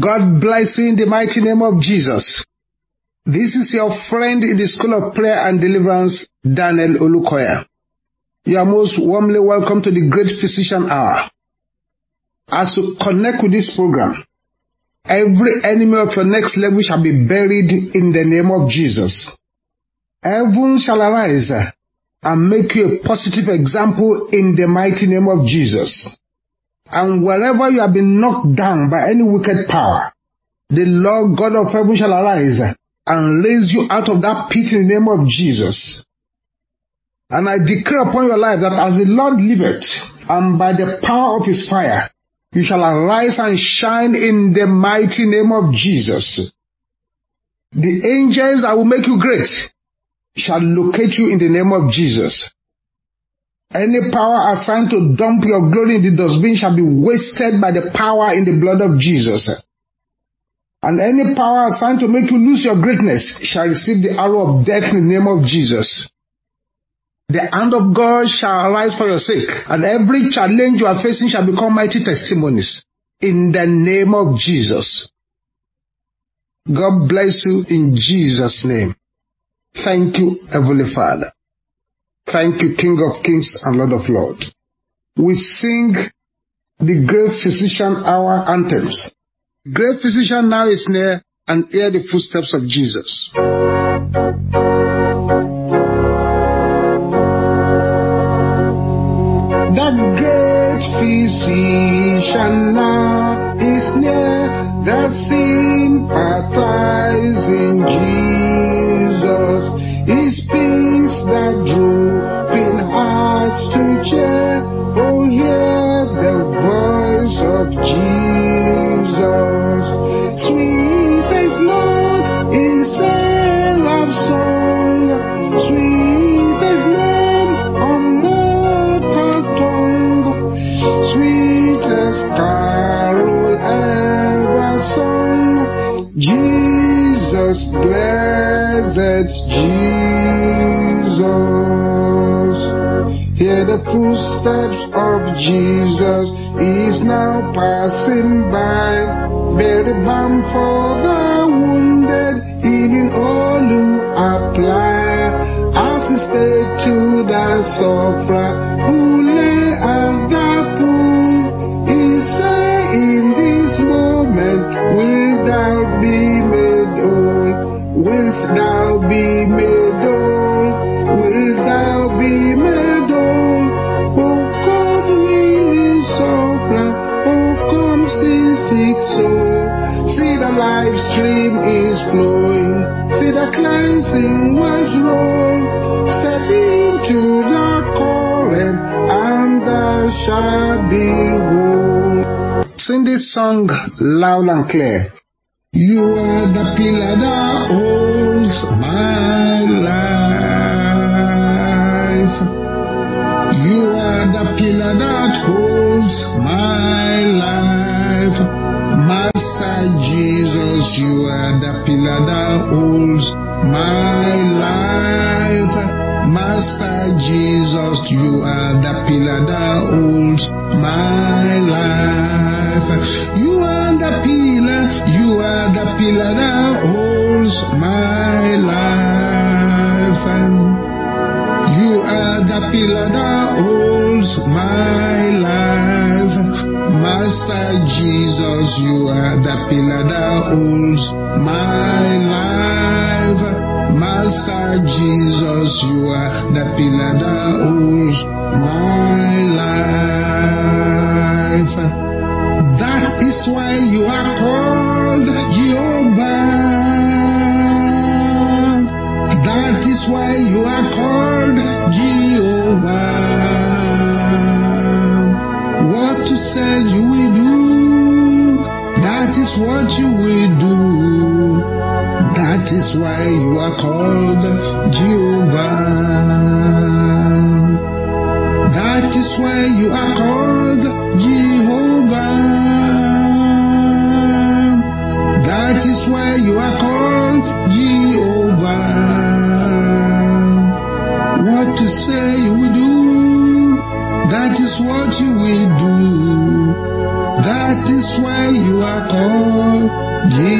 God bless you in the mighty name of Jesus. This is your friend in the School of Prayer and Deliverance, Daniel Olukoya. You are most warmly welcome to the Great Physician Hour. As you connect with this program, every enemy of your next level shall be buried in the name of Jesus. Heaven shall arise and make you a positive example in the mighty name of Jesus. And wherever you have been knocked down by any wicked power, the Lord God of heaven shall arise and raise you out of that pit in the name of Jesus. And I declare upon your life that as the Lord liveth, and by the power of his fire, you shall arise and shine in the mighty name of Jesus. The angels that will make you great shall locate you in the name of Jesus. Any power assigned to dump your glory in the dustbin shall be wasted by the power in the blood of Jesus. And any power assigned to make you lose your greatness shall receive the arrow of death in the name of Jesus. The hand of God shall arise for your sake, and every challenge you are facing shall become mighty testimonies in the name of Jesus. God bless you in Jesus' name. Thank you, Heavenly Father. Thank you, King of Kings and Lord of Lords. We sing the great physician hour anthems. Great physician now is near and hear the footsteps of Jesus. The great physician now is near, the sympathizing Jesus. That drooping hearts to cheer. Oh, hear the voice of Jesus. Sweet as note in seraph song, sweet as name on mortal tongue, sweet as carol ever sung. Jesus, blessed Jesus. Hear the footsteps of Jesus is now passing by. Bear the balm for the wounded, healing all who apply. As he spake to the sufferer who lay at the pool, he say in this moment, wilt thou be made whole? Wilt thou be made stream is flowing, see the cleansing waves roll. Step into the current, and thou shalt be whole. Sing this song loud and clear. You are the pillar that holds my life. You are the pillar that holds my life. You are the pillar that holds my called Jehovah. That is why you are called Jehovah. That is why you are called Jehovah. What to say you will do, that is what you will do. That is why you are called Jehovah.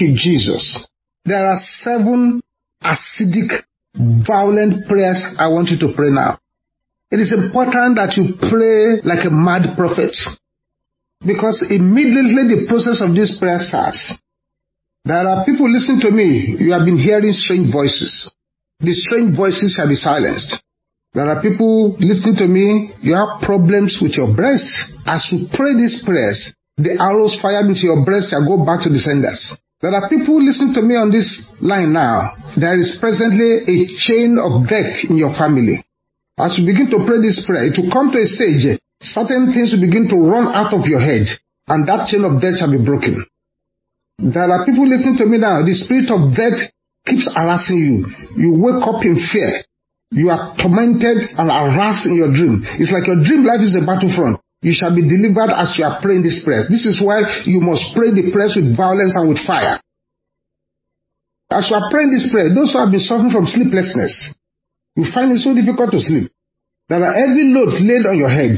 You, Jesus. There are seven acidic, violent prayers I want you to pray now. It is important that you pray like a mad prophet because immediately the process of this prayer starts. There are people listening to me. You have been hearing strange voices. The strange voices shall be silenced. There are people listening to me. You have problems with your breast. As you pray these prayers, the arrows fired into your breast shall go back to the senders. There are people listening to me on this line now. There is presently a chain of death in your family. As you begin to pray this prayer, it will come to a stage, certain things will begin to run out of your head, and that chain of death shall be broken. There are people listening to me now. The spirit of death keeps harassing you. You wake up in fear. You are tormented and harassed in your dream. It's like your dream life is a battlefront. You shall be delivered as you are praying this prayer. This is why you must pray the prayers with violence and with fire. As you are praying this prayer, those who have been suffering from sleeplessness, you find it so difficult to sleep. There are heavy loads laid on your head.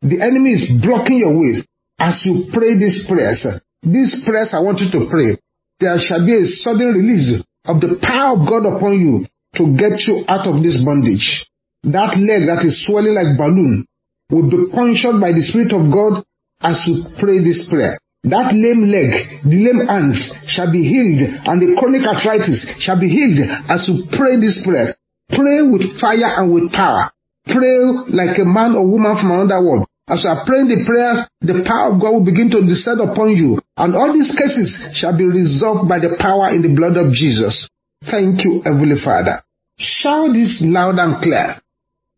The enemy is blocking your way. As you pray these prayers, these prayers I want you to pray. There shall be a sudden release of the power of God upon you to get you out of this bondage. That leg that is swelling like balloon will be punctured by the Spirit of God as you pray this prayer. That lame leg, the lame hands shall be healed, and the chronic arthritis shall be healed as you pray this prayer. Pray with fire and with power. Pray like a man or woman from another world. As you are praying the prayers, the power of God will begin to descend upon you, and all these cases shall be resolved by the power in the blood of Jesus. Thank you, Heavenly Father. Shout this loud and clear.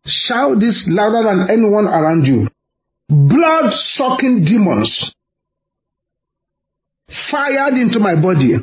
Shout this louder than anyone around you. Blood sucking demons fired into my body.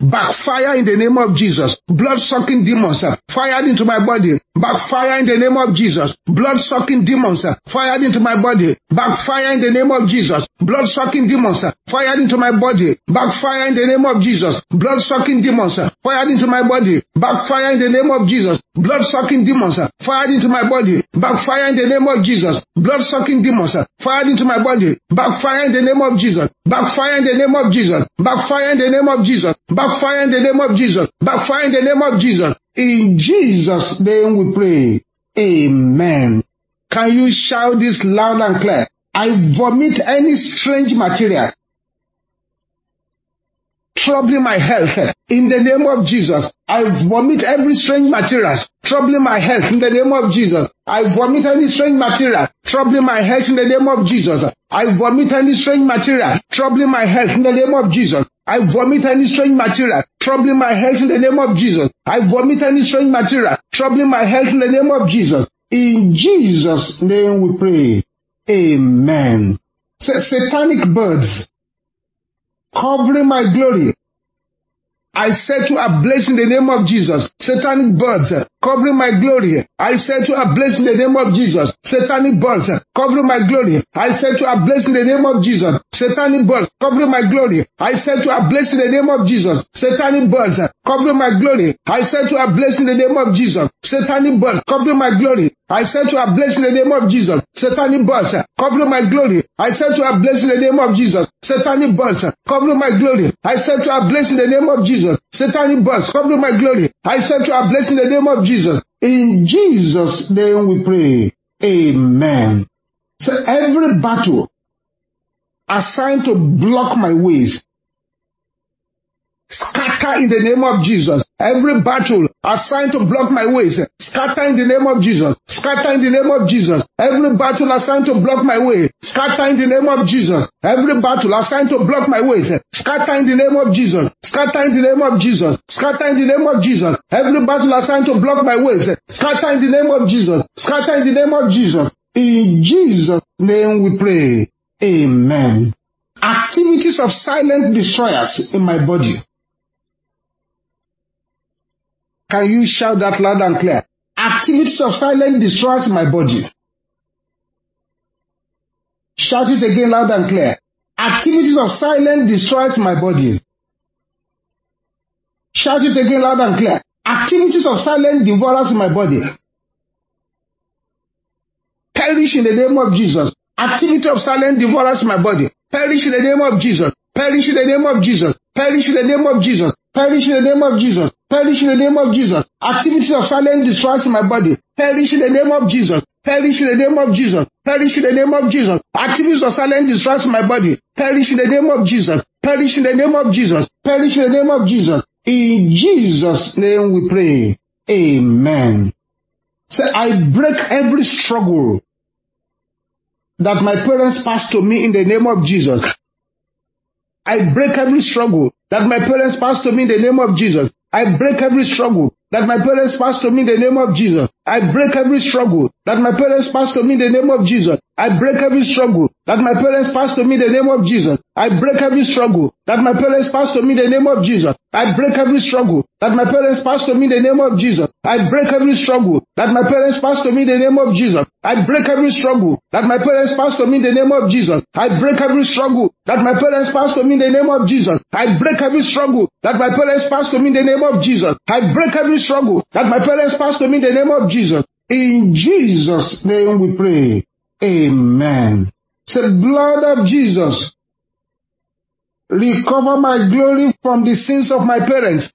Backfire in the name of Jesus. Blood sucking demons fired into my body. Backfire in the name of Jesus. Blood sucking demons uh, fired into my body. Backfire in the name of Jesus. Blood sucking demons uh, fired into my body. Backfire in the name of Jesus. Blood sucking demons uh, fired into my body. Backfire in the name of Jesus. Blood sucking demons uh, fired into my body. Backfire in the name of Jesus. Blood sucking demons uh, fired into my body. Backfire in the name of Jesus. Backfire in the name of Jesus. Backfire in the name of Jesus. Backfire in the name of Jesus. Backfire in the name of Jesus. In Jesus' name we pray. Amen. Can you shout this loud and clear? I vomit any strange material troubling my health in the name of Jesus. I vomit every strange material troubling my health in the name of Jesus. I vomit any strange material troubling my health in the name of Jesus. I vomit any strange material troubling my health in the name of Jesus. I vomit any strange material troubling my health in the name of Jesus. I vomit any strange material troubling my health in the name of Jesus. In Jesus' name we pray. Amen. Satanic birds covering my glory. I set you ablaze in the name of Jesus. Satanic birds covering my glory. I set you ablaze in the name of Jesus. Satanic bonds uh, covering my glory. I set you ablaze in the name of Jesus. Satanic bonds covering my glory. I set you ablaze in the name of Jesus. Satanic bonds uh, covering my glory. I set you ablaze in the name of Jesus. Satanic bonds covering my glory. I set you ablaze in the name of Jesus. Satanic bonds uh, covering my glory. I set you ablaze in the name of Jesus. Satanic bonds covering my glory. I set you ablaze in the name of Jesus. Satanic bonds covering my glory. I set you ablaze in the name of Jesus. In Jesus' name we pray. Amen. So every battle assigned to block my ways, scatter in the name of Jesus. Every battle assigned to block my ways, scatter in the name of Jesus. Scatter in the name of Jesus. Every battle assigned to block my way, scatter in the name of Jesus. Every battle assigned to block my ways, scatter in the name of Jesus. Scatter in the name of Jesus. Scatter in the name of Jesus. Every battle assigned to block my ways, scatter in the name of Jesus. Scatter in the name of Jesus. In Jesus' name we pray. Amen. Activities of silent destroyers in my body. Can you shout that loud and clear? Activities of silence destroys my body. Shout it again loud and clear. Activities of silence destroys my body. Shout it again loud and clear. Activities of silence devours my body. Perish in the name of Jesus. Activity of silence devours my body. Perish in the name of Jesus. Perish in the name of Jesus. Perish in the name of Jesus. Perish in the name of Jesus. Perish in the name of Jesus. Activities of silent destroys in my body. Perish in the name of Jesus. Perish in the name of Jesus. Perish in the name of Jesus. Activities of silent destroys in my body. Perish in the name of Jesus. Perish in the name of Jesus. Perish in the name of Jesus. In Jesus' name we pray. Amen. Say, I break every struggle that my parents passed to me in the name of Jesus. I break every struggle that my parents passed to me in the name of Jesus. I break every struggle that my parents passed to me in the name of Jesus. I break every struggle that my parents passed to me in the name of Jesus. I break every struggle that my parents passed to me the name of Jesus. I break every struggle that my parents passed to me the name of Jesus. I break every struggle that my parents passed to me the name of Jesus. I break every struggle that my parents passed to me the name of Jesus. I break every struggle that my parents passed to me the name of Jesus. I break every struggle that my parents passed to me the name of Jesus. I break every struggle that my parents passed to me the name of Jesus. I break every struggle that my parents passed to me the name of Jesus. In Jesus' name we pray. Amen. Say, blood of Jesus, recover my glory from the sins of my parents.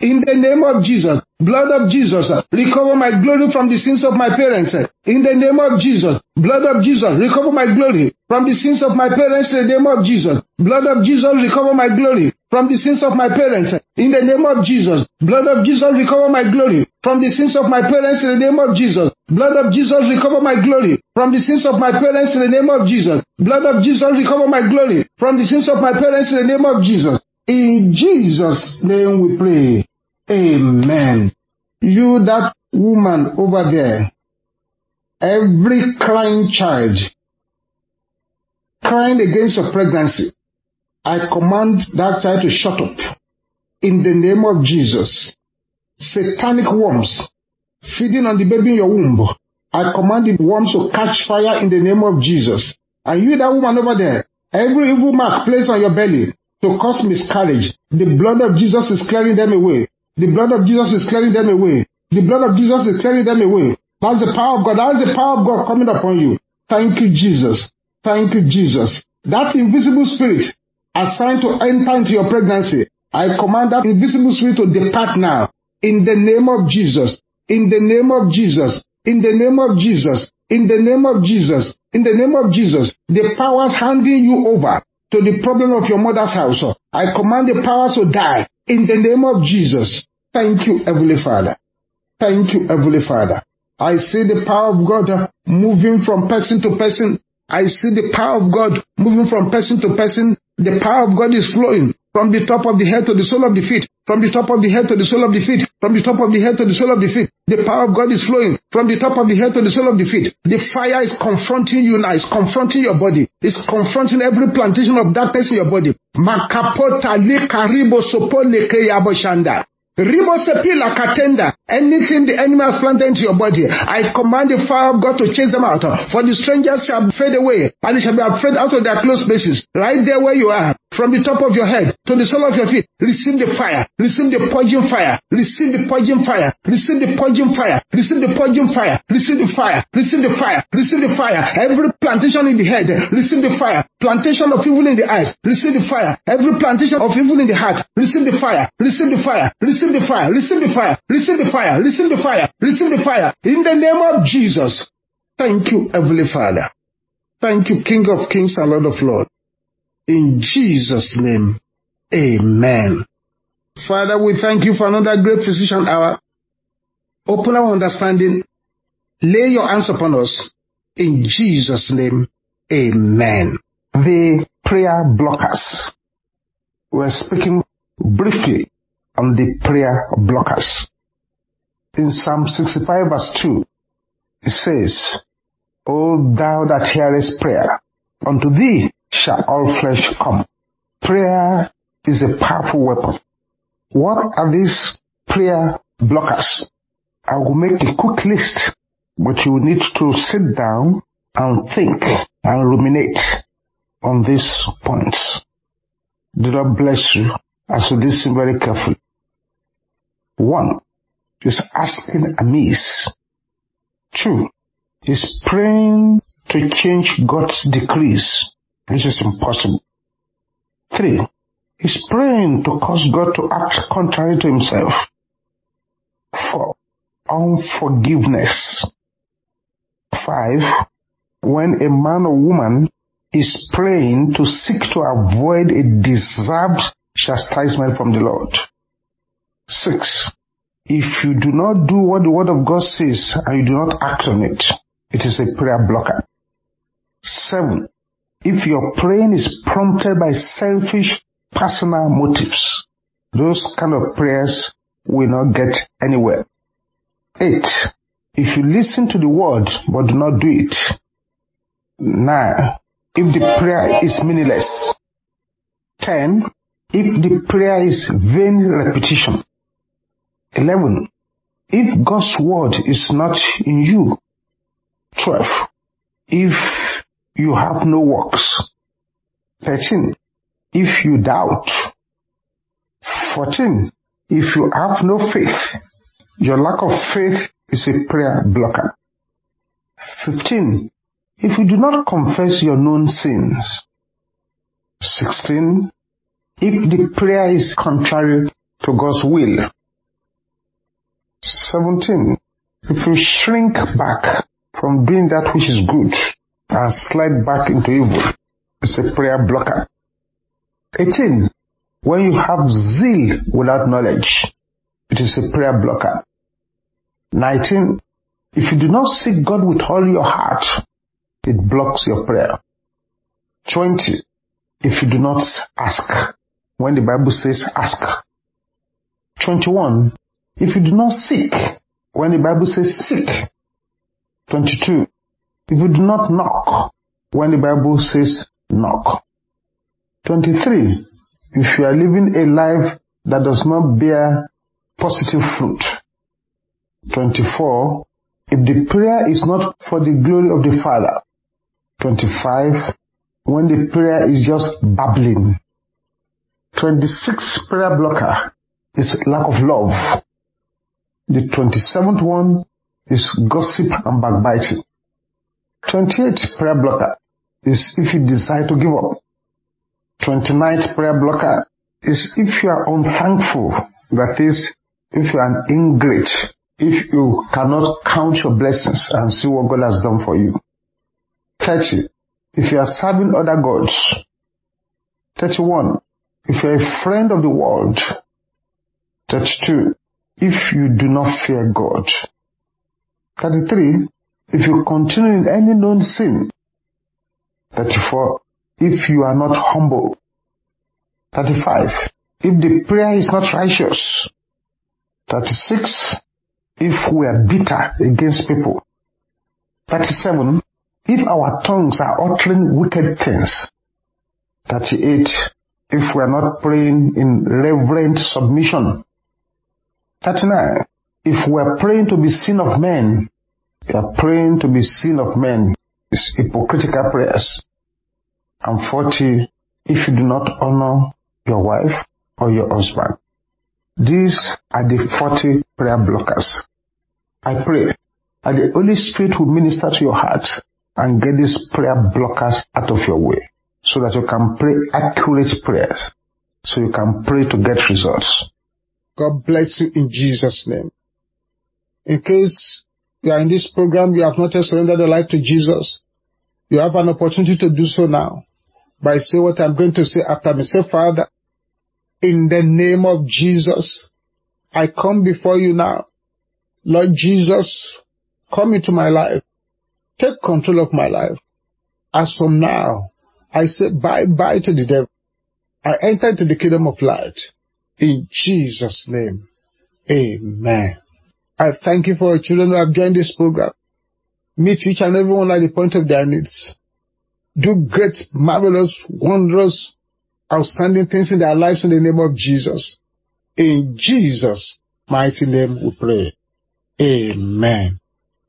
In the name of Jesus, blood of Jesus, recover my glory from the sins of my parents. In the name of Jesus, blood of Jesus, recover my glory from the sins of my parents. In the name of Jesus, blood of Jesus, recover my glory from the sins of my parents. In the name of Jesus, blood of Jesus, recover my glory from the sins of my parents. In the name of Jesus, blood of Jesus, recover my glory from the sins of my parents. In the name of Jesus, blood of Jesus, recover my glory from the sins of my parents. In the name of Jesus. In Jesus' name we pray. Amen. You, that woman over there, every crying child, crying against your pregnancy, I command that child to shut up. In the name of Jesus. Satanic worms feeding on the baby in your womb. I command the worms to catch fire in the name of Jesus. And you, that woman over there, every evil mark placed on your belly, to cause miscarriage. The blood of Jesus is clearing them away. The blood of Jesus is clearing them away. The blood of Jesus is clearing them away. That's the power of God. That's the power of God coming upon you. Thank you, Jesus. Thank you, Jesus. That invisible spirit assigned to enter into your pregnancy, I command that invisible spirit to depart now. In the name of Jesus. In the name of Jesus. In the name of Jesus. In the name of Jesus. In the name of Jesus. The powers handing you over to the problem of your mother's house. I command the powers to die in the name of Jesus. Thank you, Heavenly Father. Thank you, Heavenly Father. I see the power of God uh, moving from person to person. I see the power of God moving from person to person. The power of God is flowing from the top of the head to the sole of the feet, from the top of the head to the sole of the feet, from the top of the head to the sole of the feet. The power of God is flowing from the top of the head to the sole of the feet. The fire is confronting you now, it's confronting your body, it's confronting every plantation of darkness in your body. Ribosepila katenda. Anything the enemy has planted into your body, I command the fire of God to chase them out. For the strangers shall fade away, and they shall be afraid out of their close places. Right there where you are, from the top of your head to the sole of your feet, receive the fire, receive the purging fire, receive the purging fire, receive the purging fire, receive the purging fire, receive the fire, receive the fire, receive the fire. Every plantation in the head, receive the fire. Plantation of evil in the eyes, receive the fire. Every plantation of evil in the heart, receive the fire, receive the fire, receive the fire. Receive the fire. Receive the fire. Receive the fire. Receive the fire. In the name of Jesus. Thank you, Heavenly Father. Thank you, King of Kings and Lord of Lords. In Jesus' name, Amen. Father, we thank you for another great physician hour. Open our understanding. Lay your hands upon us. In Jesus' name, Amen. The prayer blockers. We're speaking briefly on the prayer blockers. In Psalm 65 verse 2, it says, O thou that hearest prayer, unto thee shall all flesh come. Prayer is a powerful weapon. What are these prayer blockers? I will make a quick list, but you need to sit down and think and ruminate on these points. The Lord bless you as you listen very carefully. One is asking amiss. Two is praying to change God's decrees, which is impossible. Three he's praying to cause God to act contrary to himself. Four, unforgiveness. Five, when a man or woman is praying to seek to avoid a deserved chastisement from the Lord. Six, if you do not do what the word of God says and you do not act on it, it is a prayer blocker. Seven, if your praying is prompted by selfish personal motives, those kind of prayers will not get anywhere. Eight, if you listen to the word but do not do it. Nine, if the prayer is meaningless. Ten, if the prayer is vain repetition. 11. If God's word is not in you. 12. If you have no works. 13. If you doubt. 14. If you have no faith. Your lack of faith is a prayer blocker. 15. If you do not confess your known sins. 16. If the prayer is contrary to God's will. 17. If you shrink back from doing that which is good and slide back into evil, it's a prayer blocker. 18. When you have zeal without knowledge, it is a prayer blocker. 19. If you do not seek God with all your heart, it blocks your prayer. 20. If you do not ask, when the Bible says ask. 21. If you do not seek, when the Bible says seek. 22. If you do not knock, when the Bible says knock. 23. If you are living a life that does not bear positive fruit. 24. If the prayer is not for the glory of the Father. 25. When the prayer is just babbling. 26 prayer blocker is lack of love. The 27th one is gossip and backbiting. 28th prayer blocker is if you decide to give up. 29th prayer blocker is if you are unthankful, that is, if you are an ingrate, if you cannot count your blessings and see what God has done for you. 30. If you are serving other gods. 31. If you are a friend of the world. 32 if you do not fear God. 33. If you continue in any known sin. 34. If you are not humble. 35. If the prayer is not righteous. 36. If we are bitter against people. 37. If our tongues are uttering wicked things. 38. If we are not praying in reverent submission 39. If we're praying to be seen of men, you are praying to be seen of men. It's hypocritical prayers. And 40. If you do not honor your wife or your husband. These are the 40 prayer blockers. I pray that the Holy Spirit will minister to your heart and get these prayer blockers out of your way so that you can pray accurate prayers, so you can pray to get results. God bless you in Jesus' name. In case you are in this program, you have not yet surrendered your life to Jesus, you have an opportunity to do so now by say what I'm going to say after me. Say, Father, in the name of Jesus, I come before you now. Lord Jesus, come into my life. Take control of my life. As from now, I say bye bye to the devil. I enter into the kingdom of light. In Jesus' name. Amen. I thank you for your children who have joined this program. Meet each and every one at the point of their needs. Do great, marvelous, wondrous, outstanding things in their lives in the name of Jesus. In Jesus' mighty name we pray. Amen.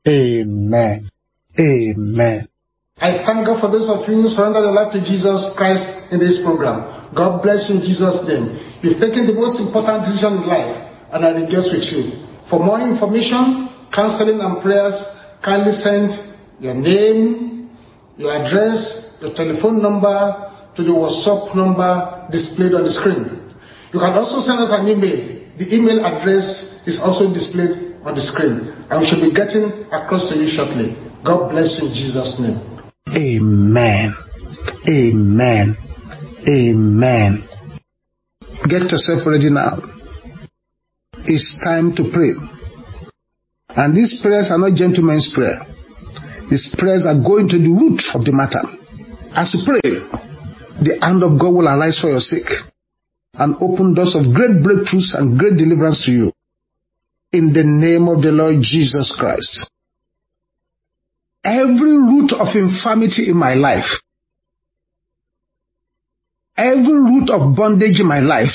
Amen. Amen. I thank God for those of you who surrender your life to Jesus Christ in this program. God bless you in Jesus' name. You've taken the most important decision in life, and I rejoice with you. For more information, counseling, and prayers, kindly send your name, your address, your telephone number to the WhatsApp number displayed on the screen. You can also send us an email. The email address is also displayed on the screen, and we shall be getting across to you shortly. God bless you in Jesus' name. Amen. Amen. Amen. Get yourself ready now. It's time to pray. And these prayers are not gentlemen's prayer. These prayers are going to the root of the matter. As you pray, the hand of God will arise for your sake and open doors of great breakthroughs and great deliverance to you. In the name of the Lord Jesus Christ every root of infirmity in my life, every root of bondage in my life,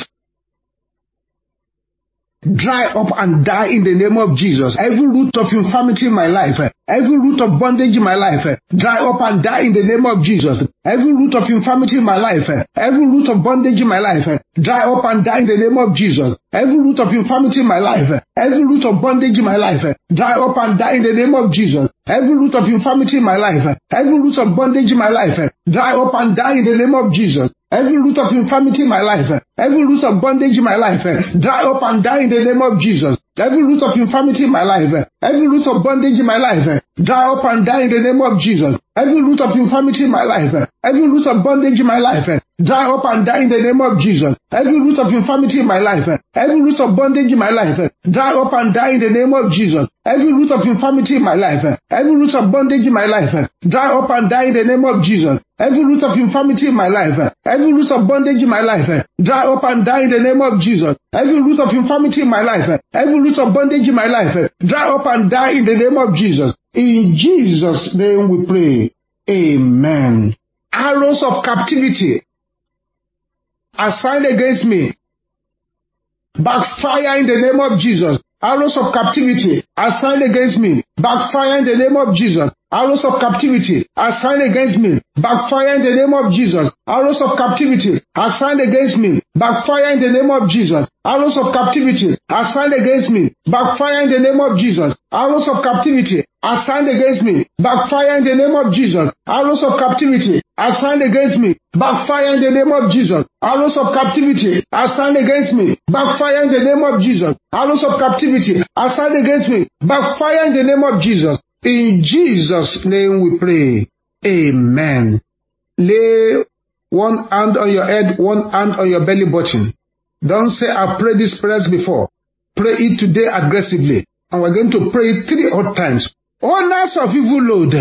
dry up and die in the name of Jesus. Every root of infirmity in my life, every root of bondage in my life, dry up and die in the name of Jesus. Every root of infirmity in my life, every root of bondage in my life, dry up and die in the name of Jesus. Every root of infirmity in my life, every root of bondage in my life, dry up and die in the name of Jesus. Every root of infirmity in my life, every root of bondage in my life, dry up and die in the name of Jesus. Every root of infirmity in my life, eh? every root of bondage in my life, eh? dry up and die in the name of Jesus. Every root of infirmity in my life, eh? every root of bondage in my life, dry up and die in the name of Jesus. Every root of infirmity in my life, every root of bondage in my life, dry up and die in the name of Jesus. Every root of infirmity in my life, eh, every root of bondage in my life, eh, dry up and die in the name of Jesus. Every root of infirmity in my life, eh, every root of bondage in my life, dry up and die in the name of Jesus. Every root of infirmity in my life, every root of bondage in my life, dry up and die in the name of Jesus. Every root of infirmity in my life, every root of bondage in my life, dry up and die in the name of Jesus. In Jesus' name we pray. Amen. Arrows of captivity assigned against me backfire in the name of Jesus. Arrows of captivity assigned against me backfire in the name of Jesus. Arrows of captivity are assigned against me backfire in the name of Jesus. Arrows of captivity are assigned against me backfire in the name of Jesus. Arrows of captivity are assigned against me backfire in the name of Jesus. Arrows of captivity are assigned against me backfire in the name of Jesus. Arrows of captivity are assigned against me backfire in the name of Jesus. Arrows of captivity assigned against me backfire in the name of Jesus. Arrows of captivity assigned against me backfire in the name of Jesus. In Jesus' name we pray. Amen. Lay one hand on your head, one hand on your belly button. Don't say, I've prayed this prayers before. Pray it today aggressively. And we're going to pray it three odd times. Owners of evil load.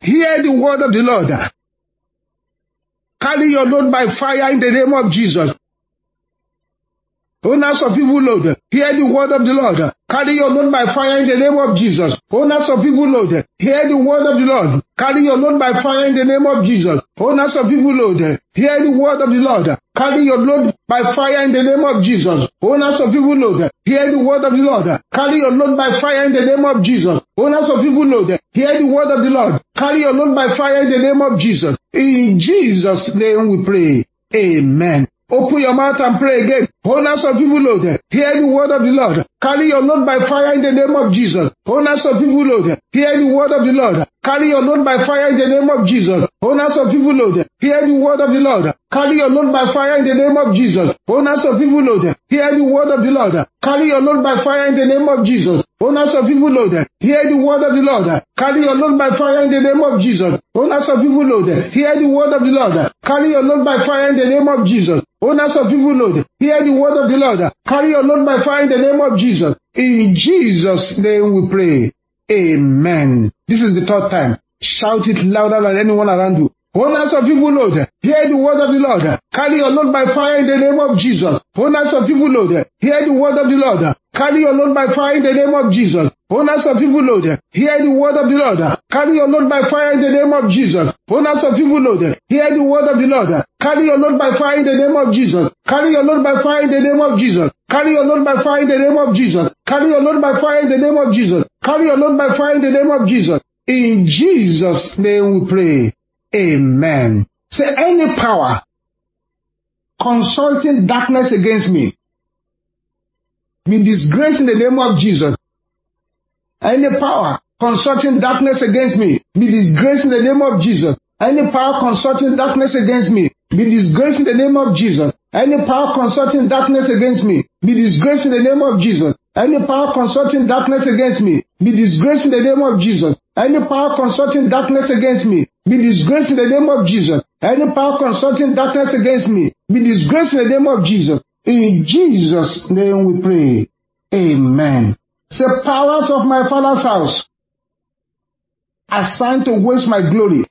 Hear the word of the Lord. Carry your load by fire in the name of Jesus. Owners of evil load, hear the word of the Lord. Carry your load by fire in the name of Jesus. Owners of evil load, hear the word of the Lord. carry your load by fire in the name of Jesus. Owners of evil load, hear the word of the Lord. Carry your load by fire in the name of Jesus. Owners of evil load, hear the word of the Lord. Carry your load by fire in the name of Jesus. Owners of evil load, hear the word of the Lord. Carry your load by fire in the name of Jesus. In Jesus' name we pray. Amen. Open your mouth and pray again. Owners of evil Lord, hear the word of the Lord. Carry your load by fire in the name of Jesus. Owners of evil Lord, hear the word of the Lord. Carry your load by fire in the name of Jesus. Owners of evil Lord, hear the word of the Lord. Carry your load by fire in the name of Jesus. Owners of evil Lord, hear the word of the Lord. Carry your load by fire in the name of Jesus. Owners of evil Lord, hear the word of the Lord. Carry your load by fire in the name of Jesus. Owners of evil load, hear the word of the Lord. Carry your load by fire in the name of Jesus. Owners of evil load, hear the word of the Lord. Carry your load by fire in the name of Jesus. In Jesus' name we pray. Amen. This is the third time. Shout it louder than anyone around you. Owners of evil load, hear the word of the Lord. Carry your load by fire in the name of Jesus. Owners of evil load, hear the word of the Lord. Carry your load by fire in the name of Jesus. Owners of evil load, hear the word of the Lord. Carry your load by fire in the name of Jesus. Owners of evil load, hear the word of the Lord. Carry your load by fire in the name of Jesus. Carry your load by fire in the name of Jesus. Carry your load by fire in the name of Jesus. Carry your load by fire in the name of Jesus. Carry your load by fire in the name of Jesus. In Jesus' name we pray. Amen. Say any power consulting darkness against me be disgraced in the name of Jesus. Any power consulting darkness against me be disgraced in the name of Jesus. Any power consulting darkness against me be disgraced in the name of Jesus. Any power consulting darkness against me be disgraced in the name of Jesus. Any power consulting darkness against me be disgraced in the name of Jesus. Any power consulting darkness against me be disgraced in the name of Jesus. Any power consulting darkness against me, be disgraced in the name of Jesus. In Jesus' name we pray. Amen. Say, powers of my father's house, assigned to waste my glory,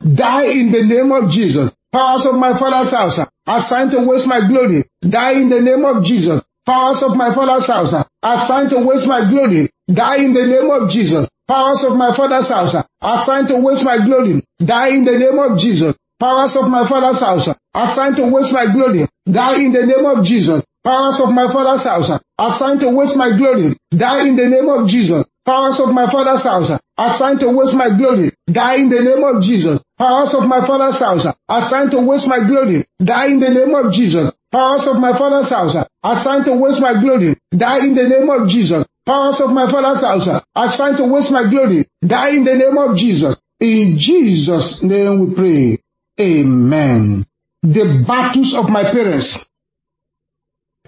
die in the name of Jesus. Powers of my father's house, assigned to waste my glory, die in the name of Jesus. Powers of my father's house, assigned to waste my glory, die in the name of Jesus. Powers of my father's house assigned to waste my glory, die in the name of Jesus. Powers of my father's house assigned to waste my glory, die in the name of Jesus. Powers of my father's house assigned to waste my glory, die in the name of Jesus. Powers of my father's house assigned to waste my glory, die in the name of Jesus. Powers of my father's house assigned to waste my glory, die in the name of Jesus. Powers of my father's house assigned to waste my glory, die in the name of Jesus. Powers of my father's house assigned to waste my glory. Die in the name of Jesus. In Jesus' name we pray. Amen. The battles of my parents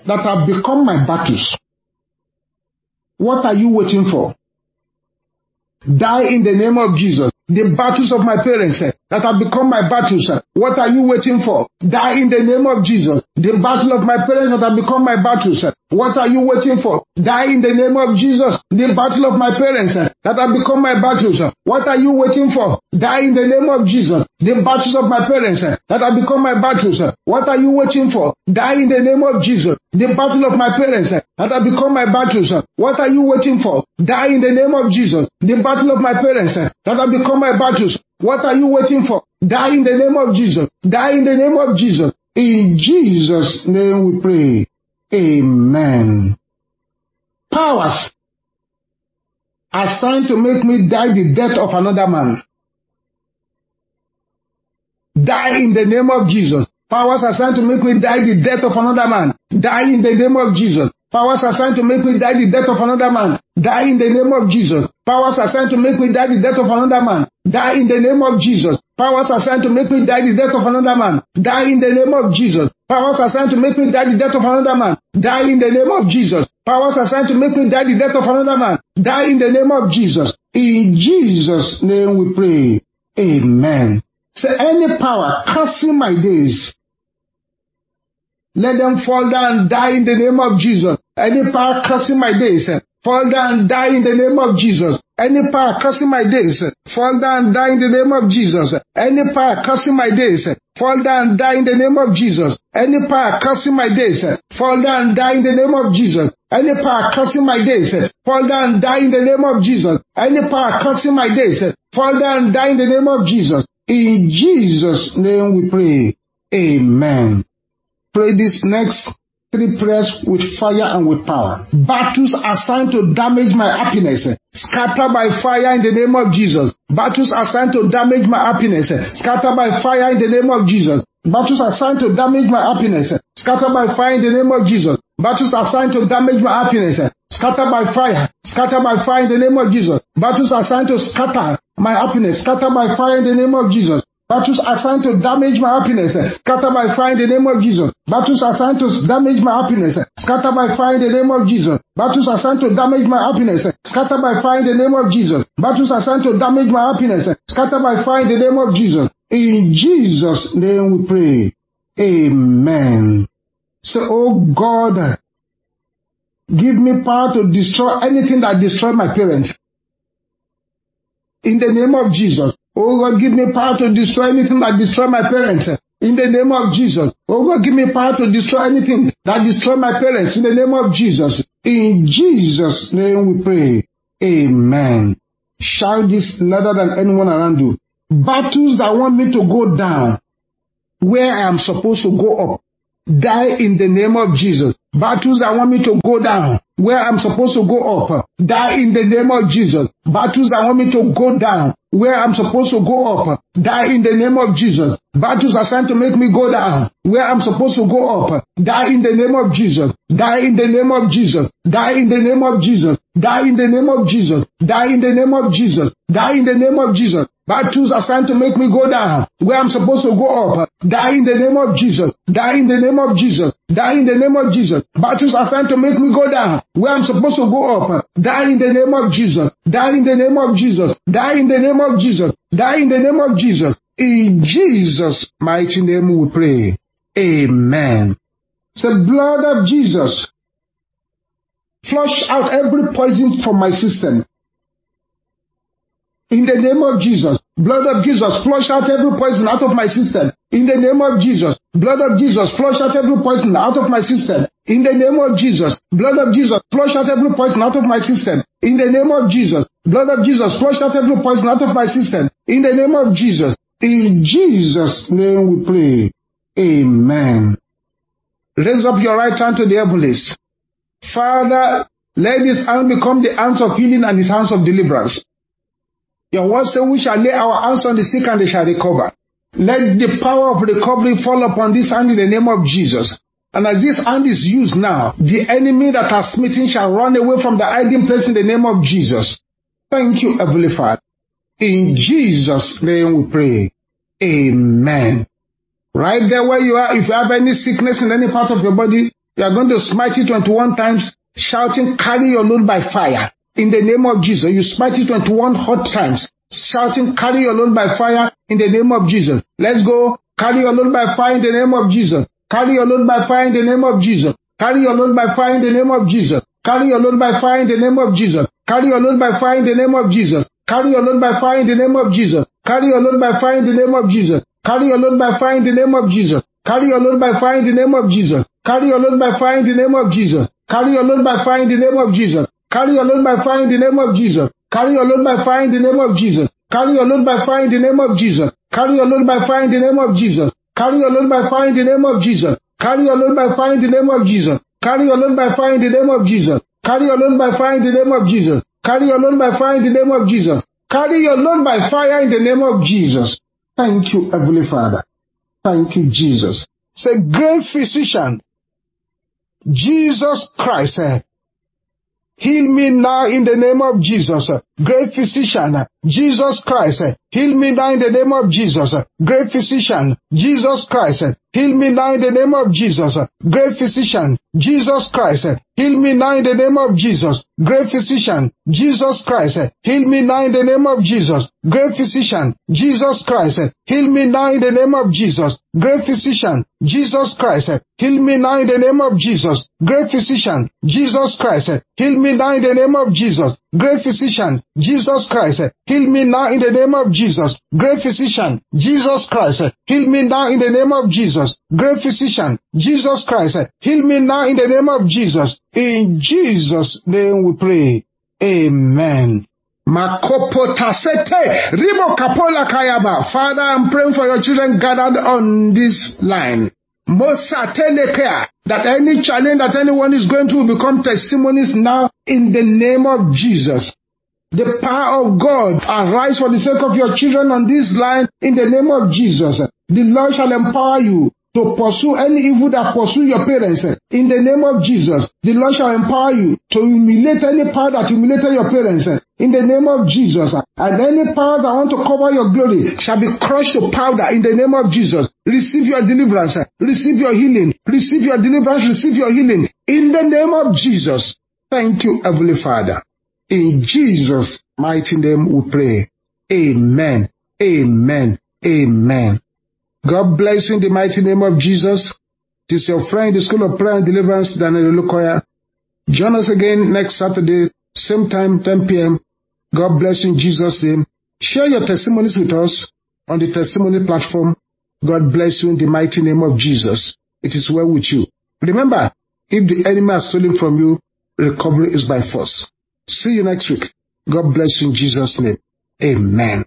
that have become my battles. What are you waiting for? Die in the name of Jesus. The battles of my parents that have become my battles. What are you waiting for? Die in the name of Jesus. The battle of my parents that have become my battles. What are you waiting for? Die in the name of Jesus. The battle of my parents that have become my battles. What are you waiting for? Die in the name of Jesus. The battles of my parents that have become my battles. What are you waiting for? Die in the name of Jesus. The battle of my parents that have become my battles. What are you waiting for? Die in the name of Jesus. The battle of my parents that have become my battles. What are you waiting for? Die in the name of Jesus. Die in the name of Jesus. In Jesus' name we pray. Amen. Powers assigned to make me die the death of another man. Die in the name of Jesus. Powers assigned to make me die the death of another man. Die in the name of Jesus. Powers assigned to make me die the death of another man. Die in the name of Jesus. Powers assigned to make me die the death of another man. Die in the name of Jesus. Powers assigned to make me die the death of another man. Die in the name of Jesus. Powers assigned to make me die the death of another man. Die in the name of Jesus. Powers assigned to make me die the death of another man. Die in the name of Jesus. In Jesus' name we pray. Amen. Say any power cursing my days. Let them fall down and die in the name of Jesus. Any power cursing my days, eh, fall down and die in the name of Jesus. Any power cursing my days, eh, fall down, and die in the name of Jesus. Any power cursing my days, eh, fall down, and die in the name of Jesus. Any power cursing my days, fall down, and die in the name of Jesus. Any power cursing my days, fall down, and die in the name of Jesus. Any power cursing my days, fall down, and die in the name of Jesus. In Jesus' name we pray. Amen. Pray this next three prayers with fire and with power. Battles assigned to damage my happiness, scatter by fire in the name of Jesus. Battles assigned to damage my happiness, scatter by fire in the name of Jesus. Battles assigned to damage my happiness, scatter by fire in the name of Jesus. Battles assigned to damage my happiness, scatter by fire, scatter by fire in the name of Jesus. Battles assigned to scatter my happiness, scatter by fire in the name of Jesus. Battles assigned to damage my happiness, scatter by fire in the name of Jesus. Battles assigned to damage my happiness, scatter by fire in the name of Jesus. Battles assigned to damage my happiness, scatter by fire in the name of Jesus. Battles assigned to damage my happiness, scatter by fire in the name of Jesus. In Jesus' name we pray. Amen. Say, oh God, give me power to destroy anything that destroy my parents. In the name of Jesus. Oh God, give me power to destroy anything that destroy my parents. In the name of Jesus. Oh God, give me power to destroy anything that destroy my parents. In the name of Jesus. In Jesus' name we pray. Amen. Shout this louder than anyone around you. Battles that want me to go down where I am supposed to go up. Die in the name of Jesus. Battles that want me to go down where I'm supposed to go up. Die in the name of Jesus. Battles that want me to go down where I'm supposed to go up. Die in the name of Jesus. Battles assigned to make me go down where I'm supposed to go up. Die in the name of Jesus. Die in the name of Jesus. Die in the name of Jesus. Die in the name of Jesus. Die in the name of Jesus. Die in the name of Jesus. Battles trying to make me go down where I'm supposed to go up. Die in the name of Jesus. Die in the name of Jesus. Die in the name of Jesus. Battles trying to make me go down where I'm supposed to go up. Die in the name of Jesus. Die in the name of Jesus. Die in the name of Jesus. Die in the name of Jesus. In Jesus' mighty name we pray. Amen. The blood of Jesus flush out every poison from my system. In the name of Jesus, blood of Jesus, flush out every poison out of my system. In the name of Jesus, blood of Jesus, flush out every poison out of my system. In the name of Jesus, blood of Jesus, flush out every poison out of my system. In the name of Jesus, blood of Jesus, flush out every poison out of my system. In the name of Jesus, in Jesus' name we pray. Amen. Raise up your right hand to the heavens. Father, let this hand become the hands of healing and his hands of deliverance. Your word says we shall lay our hands on the sick and they shall recover. Let the power of recovery fall upon this hand in the name of Jesus. And as this hand is used now, the enemy that has smitten shall run away from the hiding place in the name of Jesus. Thank you, Heavenly Father. In Jesus' name we pray. Amen. Right there where you are, if you have any sickness in any part of your body, you are going to smite it 21 times, shouting, carry your load by fire. In the name of Jesus, you smite it 21 hot times, shouting, carry your load by fire in the name of Jesus. Let's go. Carry your load by fire in the name of Jesus. Carry your load by fire in the name of Jesus. Carry your load by fire in the name of Jesus. Carry your load by fire in the name of Jesus. Carry your load by fire in the name of Jesus. Carry your load by fire in the name of Jesus. Carry your load by fire in the name of Jesus. Carry your load by fire in the name of Jesus. Carry your load by fire in the name of Jesus. Carry your load by fire in the name of Jesus. Carry your load by fire in the name of Jesus. Carry your load by fire in the name of Jesus. Carry your load by fire in the name of Jesus. Carry your load by fire in the name of Jesus. Carry your load by fire in the name of Jesus. Carry your load by fire in the name of Jesus. Carry your load by fire in the name of Jesus. Carry your load by fire in the name of Jesus. Carry your load by fire in the name of Jesus. Carry your load by fire in the name of Jesus. Carry your load by fire in the name of Jesus. Thank you, Heavenly Father. Thank you, Jesus. Say, great physician, Jesus Christ, Heal me now in the name of Jesus. Great physician, Jesus Christ. Heal me now in the name of Jesus. Great physician, Jesus Christ. Heal me now in the name of Jesus. Great physician, Jesus Christ. Heal me now in the name of Jesus. Great physician, Jesus Christ. Heal me now in the name of Jesus. Great physician, Jesus Christ. Heal me now in the name of Jesus. Great physician, Jesus Christ. Heal me now in the name of Jesus. Great physician, Jesus Christ. Heal me now in the name of Jesus. Great physician, Jesus Christ, eh, heal me now in the name of Jesus. Great physician, Jesus Christ, eh, heal me now in the name of Jesus. Great physician, Jesus Christ, eh, heal me now in the name of Jesus. In Jesus' name we pray. Amen. Father, I'm praying for your children gathered on this line. Mosa Telekea. That any challenge that anyone is going will become testimonies now in the name of Jesus. The power of God arise for the sake of your children on this line in the name of Jesus. The Lord shall empower you to pursue any evil that pursue your parents. In the name of Jesus, the Lord shall empower you to humiliate any power that humiliated your parents. In the name of Jesus, and any power that want to cover your glory shall be crushed to powder in the name of Jesus. Receive your deliverance, receive your healing, receive your deliverance, receive your healing in the name of Jesus. Thank you, Heavenly Father. In Jesus' mighty name we pray. Amen. Amen. Amen. God bless you in the mighty name of Jesus. It is your friend, the School of Prayer and Deliverance, Daniel Olukoya. Join us again next Saturday, same time, 10 p.m. God bless you in Jesus' name. Share your testimonies with us on the testimony platform. God bless you in the mighty name of Jesus. It is well with you. Remember, if the enemy has stolen from you, recovery is by force. See you next week. God bless you in Jesus' name. Amen.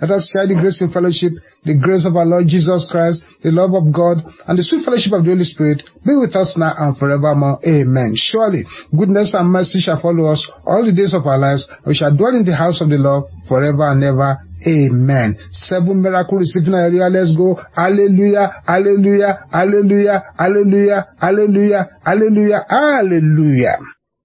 Let us share the grace and fellowship, the grace of our Lord Jesus Christ, the love of God, and the sweet fellowship of the Holy Spirit be with us now and forevermore. Amen. Surely, goodness and mercy shall follow us all the days of our lives. We shall dwell in the house of the Lord forever and ever. Amen. Seven miracle receiving area. Let's go. Hallelujah. Hallelujah. Hallelujah. Hallelujah. Hallelujah. Hallelujah. Hallelujah.